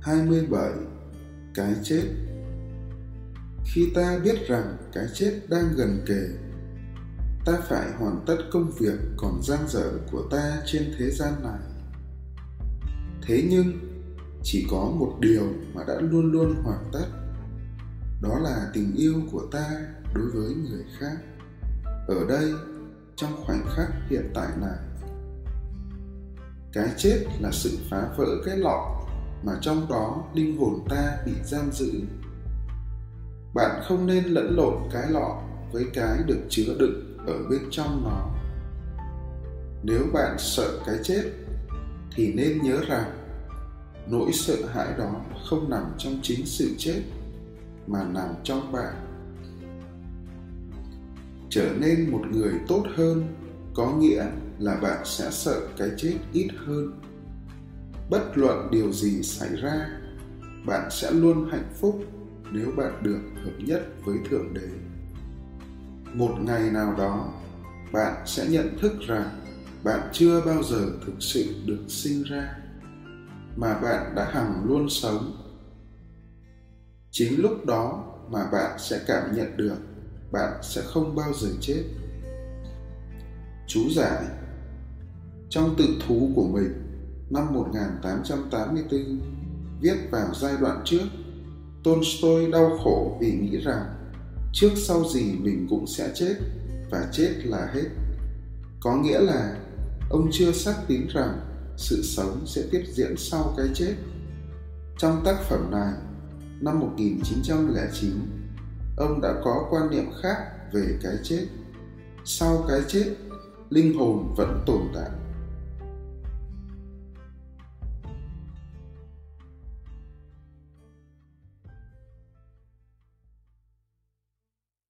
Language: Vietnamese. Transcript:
27 Cái chết. Khi ta biết rằng cái chết đang gần kề, ta phải hoàn tất công việc còn dang dở của ta trên thế gian này. Thế nhưng, chỉ có một điều mà đã luôn luôn hoàn tất, đó là tình yêu của ta đối với người khác. Ở đây, trong khoảnh khắc hiện tại này, cái chết là sự phá vỡ cái lọ mà trong đó linh hồn ta bị giam giữ. Bạn không nên lẫn lộn cái lọ với cái được chứa đựng ở bên trong nó. Nếu bạn sợ cái chết, thì nên nhớ rằng nỗi sợ hãi đó không nằm trong chính sự chết, mà nằm trong bạn. Trở nên một người tốt hơn có nghĩa là bạn sẽ sợ cái chết ít hơn bất luận điều gì xảy ra, bạn sẽ luôn hạnh phúc nếu bạn được hợp nhất với thượng đế. Một ngày nào đó, bạn sẽ nhận thức rằng bạn chưa bao giờ thực sự được sinh ra, mà bạn đã hằng luôn sống. Chính lúc đó mà bạn sẽ cảm nhận được bạn sẽ không bao giờ chết. Chú giải, trong tự thú của mình năm 1884 viết vào giai đoạn trước, Tolstoy đau khổ vì nghĩ rằng trước sau gì mình cũng sẽ chết và chết là hết. Có nghĩa là ông chưa xác tín rằng sự sống sẽ tiếp diễn sau cái chết. Trong tác phẩm này, năm 1909 ông đã có quan niệm khác về cái chết. Sau cái chết, linh hồn vẫn tồn tại.